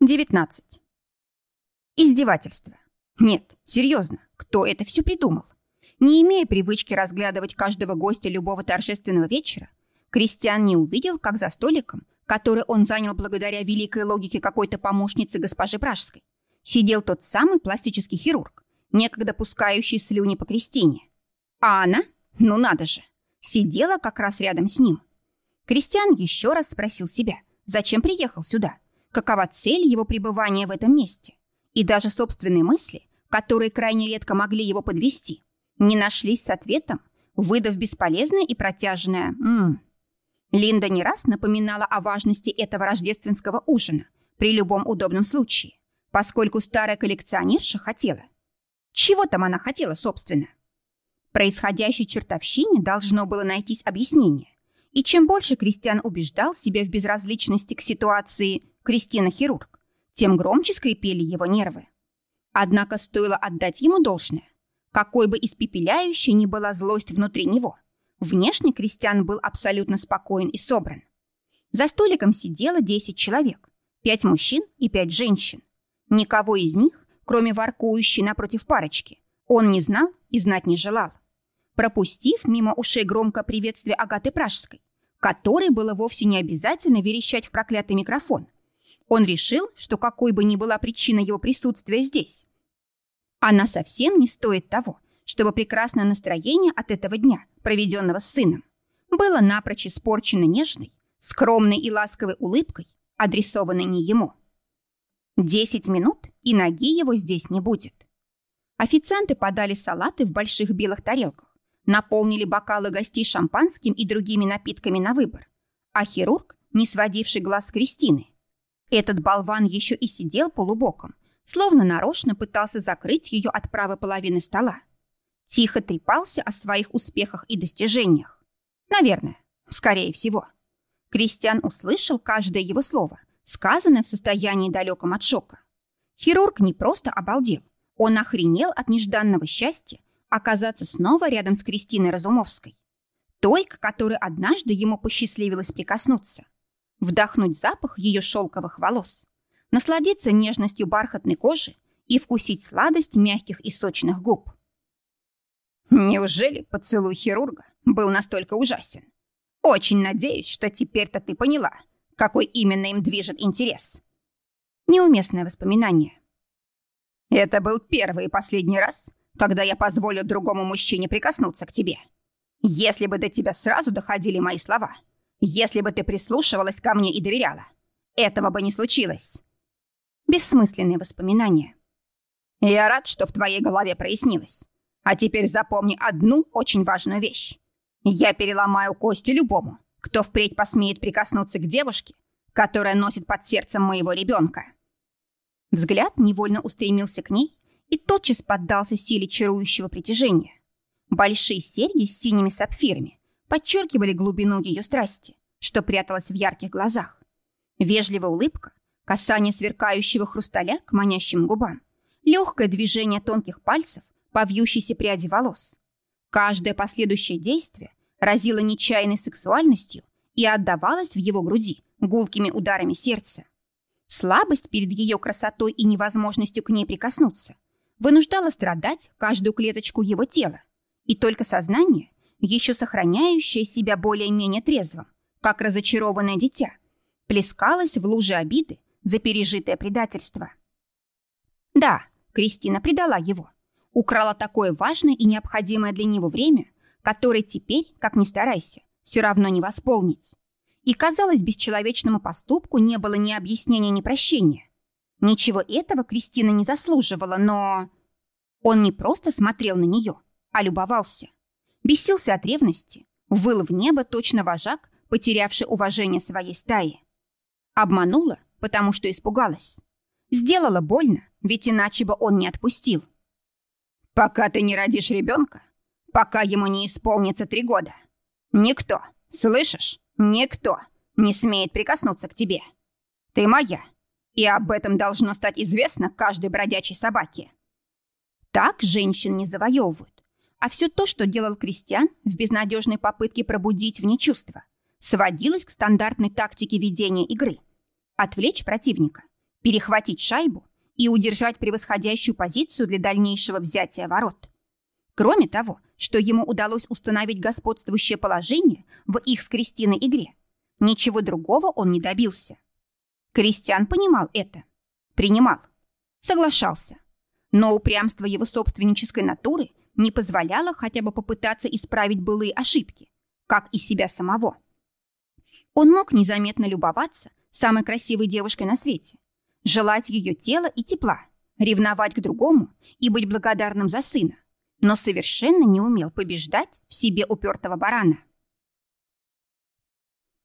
19. Издевательство. Нет, серьезно, кто это все придумал? Не имея привычки разглядывать каждого гостя любого торжественного вечера, Кристиан не увидел, как за столиком, который он занял благодаря великой логике какой-то помощницы госпожи Пражской, сидел тот самый пластический хирург, некогда пускающий слюни по Кристине. А она, ну надо же, сидела как раз рядом с ним. Кристиан еще раз спросил себя, зачем приехал сюда, какова цель его пребывания в этом месте. И даже собственные мысли, которые крайне редко могли его подвести, не нашлись с ответом, выдав бесполезное и протяжное «ммм». Линда не раз напоминала о важности этого рождественского ужина при любом удобном случае, поскольку старая коллекционерша хотела. Чего там она хотела, собственно? Происходящей чертовщине должно было найтись объяснение. И чем больше Кристиан убеждал себя в безразличности к ситуации Кристина-хирург, тем громче скрипели его нервы. Однако стоило отдать ему должное. Какой бы испепеляющей ни была злость внутри него, внешне Кристиан был абсолютно спокоен и собран. За столиком сидело 10 человек, 5 мужчин и 5 женщин. Никого из них, кроме воркующей напротив парочки, он не знал и знать не желал. Пропустив мимо ушей громко приветствие Агаты Пражской, которой было вовсе не обязательно верещать в проклятый микрофон, он решил, что какой бы ни была причина его присутствия здесь, она совсем не стоит того, чтобы прекрасное настроение от этого дня, проведенного с сыном, было напрочь испорчено нежной, скромной и ласковой улыбкой, адресованной не ему. Десять минут, и ноги его здесь не будет. Официанты подали салаты в больших белых тарелках, наполнили бокалы гостей шампанским и другими напитками на выбор, а хирург, не сводивший глаз с Кристины, этот болван еще и сидел полубоком, словно нарочно пытался закрыть ее от правой половины стола. Тихо трепался о своих успехах и достижениях. Наверное, скорее всего. Кристиан услышал каждое его слово, сказанное в состоянии далеком от шока. Хирург не просто обалдел, он охренел от нежданного счастья оказаться снова рядом с Кристиной Разумовской. Той, к которой однажды ему посчастливилось прикоснуться – вдохнуть запах ее шелковых волос, насладиться нежностью бархатной кожи и вкусить сладость мягких и сочных губ. Неужели поцелуй хирурга был настолько ужасен? Очень надеюсь, что теперь-то ты поняла, какой именно им движет интерес. Неуместное воспоминание. Это был первый и последний раз, когда я позволю другому мужчине прикоснуться к тебе. Если бы до тебя сразу доходили мои слова — если бы ты прислушивалась ко мне и доверяла, этого бы не случилось. Бессмысленные воспоминания. Я рад, что в твоей голове прояснилось. А теперь запомни одну очень важную вещь. Я переломаю кости любому, кто впредь посмеет прикоснуться к девушке, которая носит под сердцем моего ребенка. Взгляд невольно устремился к ней и тотчас поддался силе чарующего притяжения. Большие серьги с синими сапфирами подчеркивали глубину ее страсти, что пряталось в ярких глазах. Вежливая улыбка, касание сверкающего хрусталя к манящим губам, легкое движение тонких пальцев по вьющейся пряди волос. Каждое последующее действие разило нечаянной сексуальностью и отдавалось в его груди гулкими ударами сердца. Слабость перед ее красотой и невозможностью к ней прикоснуться вынуждала страдать каждую клеточку его тела, и только сознание еще сохраняющая себя более-менее трезвым, как разочарованное дитя, плескалась в луже обиды за пережитое предательство. Да, Кристина предала его, украла такое важное и необходимое для него время, которое теперь, как ни старайся, все равно не восполнить. И, казалось, бесчеловечному поступку не было ни объяснения, ни прощения. Ничего этого Кристина не заслуживала, но... Он не просто смотрел на нее, а любовался бесился от ревности, выл в небо точно вожак, потерявший уважение своей стаи. Обманула, потому что испугалась. Сделала больно, ведь иначе бы он не отпустил. «Пока ты не родишь ребенка, пока ему не исполнится три года, никто, слышишь, никто не смеет прикоснуться к тебе. Ты моя, и об этом должно стать известно каждой бродячей собаке». Так женщин не завоевывают а все то, что делал Кристиан в безнадежной попытке пробудить в ней чувства, сводилось к стандартной тактике ведения игры. Отвлечь противника, перехватить шайбу и удержать превосходящую позицию для дальнейшего взятия ворот. Кроме того, что ему удалось установить господствующее положение в их с Кристиной игре, ничего другого он не добился. Кристиан понимал это, принимал, соглашался. Но упрямство его собственнической натуры не позволяло хотя бы попытаться исправить былые ошибки, как и себя самого. Он мог незаметно любоваться самой красивой девушкой на свете, желать ее тела и тепла, ревновать к другому и быть благодарным за сына, но совершенно не умел побеждать в себе упертого барана.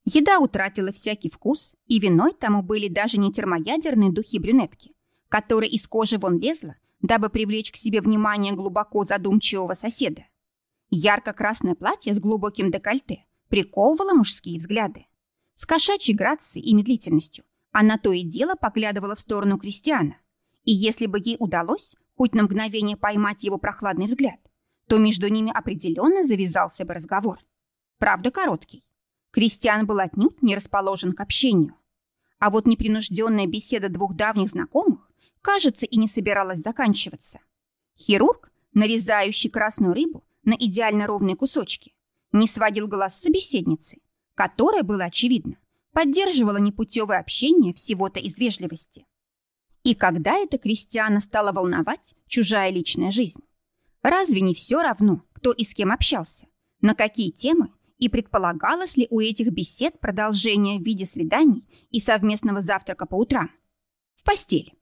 Еда утратила всякий вкус, и виной тому были даже не термоядерные духи брюнетки, которые из кожи вон лезла, дабы привлечь к себе внимание глубоко задумчивого соседа. Ярко-красное платье с глубоким декольте приковывало мужские взгляды. С кошачьей грацией и медлительностью она то и дело поглядывала в сторону Кристиана. И если бы ей удалось хоть на мгновение поймать его прохладный взгляд, то между ними определенно завязался бы разговор. Правда, короткий. Кристиан был отнюдь не расположен к общению. А вот непринужденная беседа двух давних знакомых, кажется, и не собиралась заканчиваться. Хирург, нарезающий красную рыбу на идеально ровные кусочки, не сводил глаз с собеседницы, которая, было очевидно, поддерживала непутевое общение всего-то из вежливости. И когда это крестьяна стала волновать чужая личная жизнь? Разве не все равно, кто и с кем общался? На какие темы? И предполагалось ли у этих бесед продолжение в виде свиданий и совместного завтрака по утрам? В постель.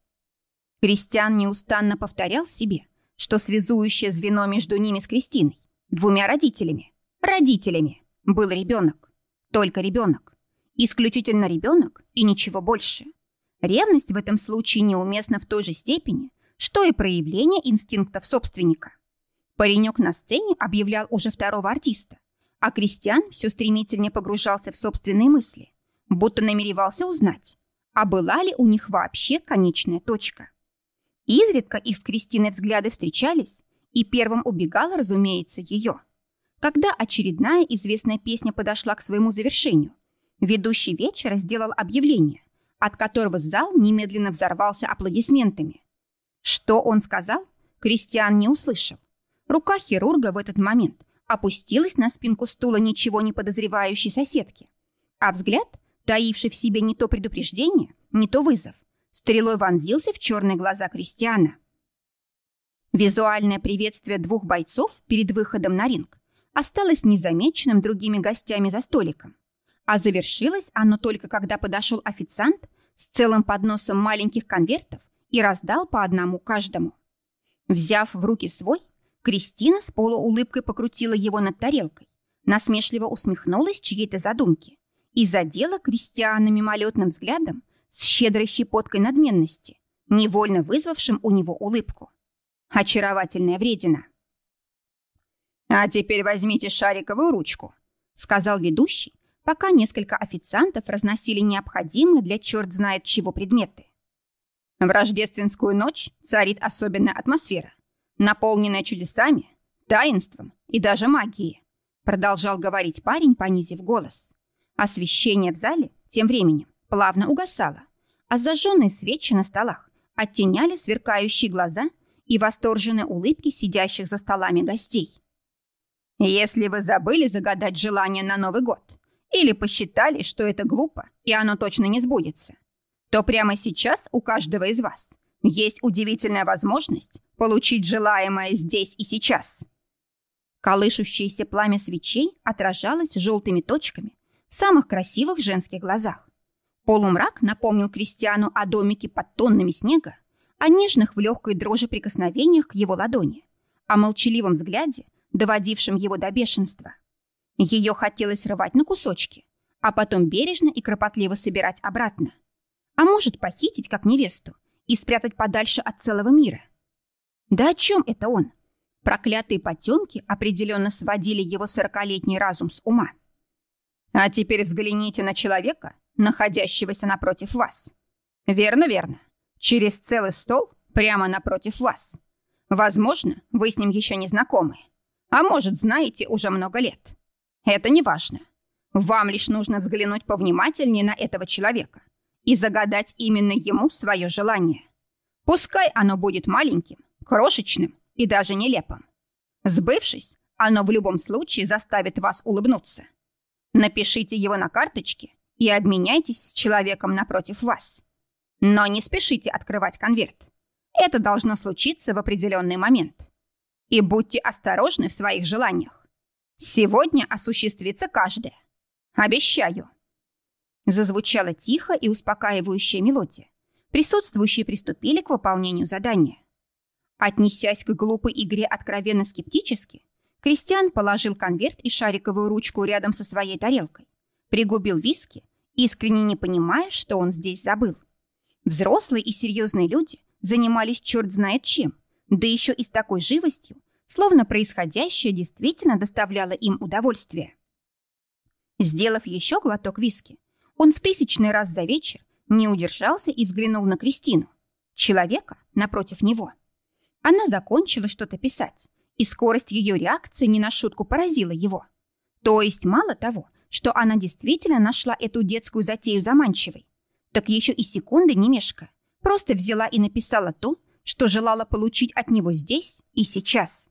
Кристиан неустанно повторял себе, что связующее звено между ними с Кристиной, двумя родителями, родителями, был ребенок. Только ребенок. Исключительно ребенок и ничего больше. Ревность в этом случае неуместна в той же степени, что и проявление инстинктов собственника. Паренек на сцене объявлял уже второго артиста, а Кристиан все стремительнее погружался в собственные мысли, будто намеревался узнать, а была ли у них вообще конечная точка. Изредка их с Кристиной взгляды встречались, и первым убегала, разумеется, ее – когда очередная известная песня подошла к своему завершению, ведущий вечера сделал объявление, от которого зал немедленно взорвался аплодисментами. Что он сказал, Кристиан не услышал. Рука хирурга в этот момент опустилась на спинку стула ничего не подозревающей соседки, а взгляд, таивший в себе не то предупреждение, не то вызов, стрелой вонзился в черные глаза Кристиана. Визуальное приветствие двух бойцов перед выходом на ринг осталось незамеченным другими гостями за столиком. А завершилось оно только когда подошел официант с целым подносом маленьких конвертов и раздал по одному каждому. Взяв в руки свой, Кристина с полуулыбкой покрутила его над тарелкой, насмешливо усмехнулась чьей-то задумке и задела Кристиана мимолетным взглядом с щедрой щепоткой надменности, невольно вызвавшим у него улыбку. Очаровательная вредина. «А теперь возьмите шариковую ручку», — сказал ведущий, пока несколько официантов разносили необходимые для черт знает чего предметы. В рождественскую ночь царит особенная атмосфера, наполненная чудесами, таинством и даже магией, продолжал говорить парень, понизив голос. Освещение в зале тем временем плавно угасало, а зажженные свечи на столах оттеняли сверкающие глаза и восторженные улыбки сидящих за столами гостей. Если вы забыли загадать желание на Новый год или посчитали, что это глупо и оно точно не сбудется, то прямо сейчас у каждого из вас есть удивительная возможность получить желаемое здесь и сейчас. Колышущееся пламя свечей отражалось желтыми точками в самых красивых женских глазах. Полумрак напомнил Кристиану о домике под тоннами снега, о нежных в легкой дрожи прикосновениях к его ладони, о молчаливом взгляде, доводившим его до бешенства. Ее хотелось рвать на кусочки, а потом бережно и кропотливо собирать обратно. А может, похитить как невесту и спрятать подальше от целого мира. Да о чем это он? Проклятые потемки определенно сводили его сорокалетний разум с ума. А теперь взгляните на человека, находящегося напротив вас. Верно, верно. Через целый стол прямо напротив вас. Возможно, вы с ним еще не знакомы. А может, знаете уже много лет. Это не важно. Вам лишь нужно взглянуть повнимательнее на этого человека и загадать именно ему свое желание. Пускай оно будет маленьким, крошечным и даже нелепым. Сбывшись, оно в любом случае заставит вас улыбнуться. Напишите его на карточке и обменяйтесь с человеком напротив вас. Но не спешите открывать конверт. Это должно случиться в определенный момент. И будьте осторожны в своих желаниях. Сегодня осуществится каждое. Обещаю. Зазвучала тихо и успокаивающая мелодия. Присутствующие приступили к выполнению задания. Отнесясь к глупой игре откровенно скептически, Кристиан положил конверт и шариковую ручку рядом со своей тарелкой, пригубил виски, искренне не понимая, что он здесь забыл. Взрослые и серьезные люди занимались черт знает чем, да еще и с такой живостью, словно происходящее действительно доставляло им удовольствие. Сделав еще глоток виски, он в тысячный раз за вечер не удержался и взглянул на Кристину, человека напротив него. Она закончила что-то писать, и скорость ее реакции не на шутку поразила его. То есть мало того, что она действительно нашла эту детскую затею заманчивой, так еще и секунды не мешка, просто взяла и написала то, что желала получить от него здесь и сейчас.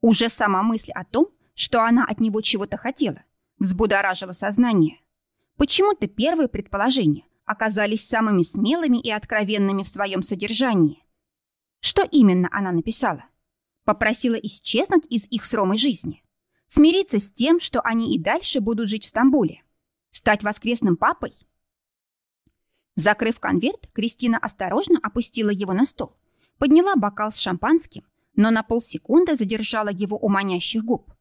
Уже сама мысль о том, что она от него чего-то хотела, взбудоражила сознание. Почему-то первые предположения оказались самыми смелыми и откровенными в своем содержании. Что именно она написала? Попросила исчезнуть из их с жизни. Смириться с тем, что они и дальше будут жить в Стамбуле. Стать воскресным папой? Закрыв конверт, Кристина осторожно опустила его на стол, подняла бокал с шампанским, но на полсекунды задержала его у манящих губ.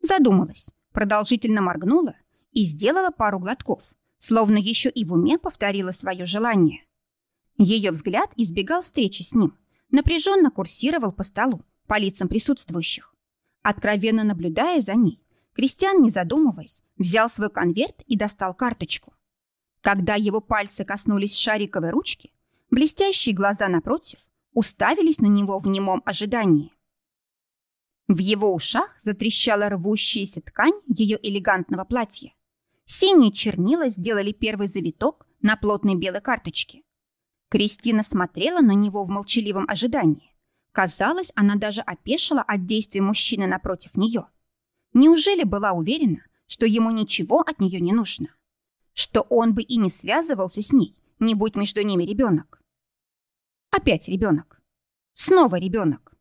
Задумалась, продолжительно моргнула и сделала пару глотков, словно еще и в уме повторила свое желание. Ее взгляд избегал встречи с ним, напряженно курсировал по столу, по лицам присутствующих. Откровенно наблюдая за ней, Кристиан, не задумываясь, взял свой конверт и достал карточку. Когда его пальцы коснулись шариковой ручки, блестящие глаза напротив уставились на него в немом ожидании. В его ушах затрещала рвущаяся ткань ее элегантного платья. Синие чернила сделали первый завиток на плотной белой карточке. Кристина смотрела на него в молчаливом ожидании. Казалось, она даже опешила от действий мужчины напротив нее. Неужели была уверена, что ему ничего от нее не нужно? Что он бы и не связывался с ней, не будь между ними ребенок? Опять ребенок. Снова ребенок.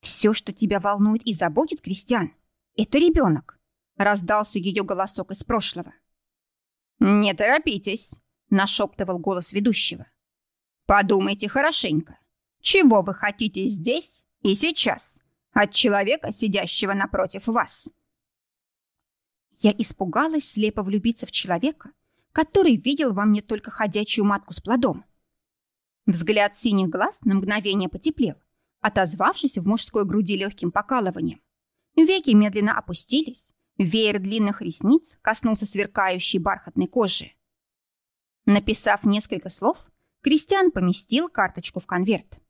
Все, что тебя волнует и заботит, Кристиан, это ребенок. Раздался ее голосок из прошлого. «Не торопитесь», — нашептывал голос ведущего. «Подумайте хорошенько. Чего вы хотите здесь и сейчас от человека, сидящего напротив вас?» Я испугалась слепо влюбиться в человека, который видел во мне только ходячую матку с плодом. Взгляд синих глаз на мгновение потеплел, отозвавшись в мужской груди легким покалыванием. Веки медленно опустились, Веер длинных ресниц коснулся сверкающей бархатной кожи. Написав несколько слов, Кристиан поместил карточку в конверт.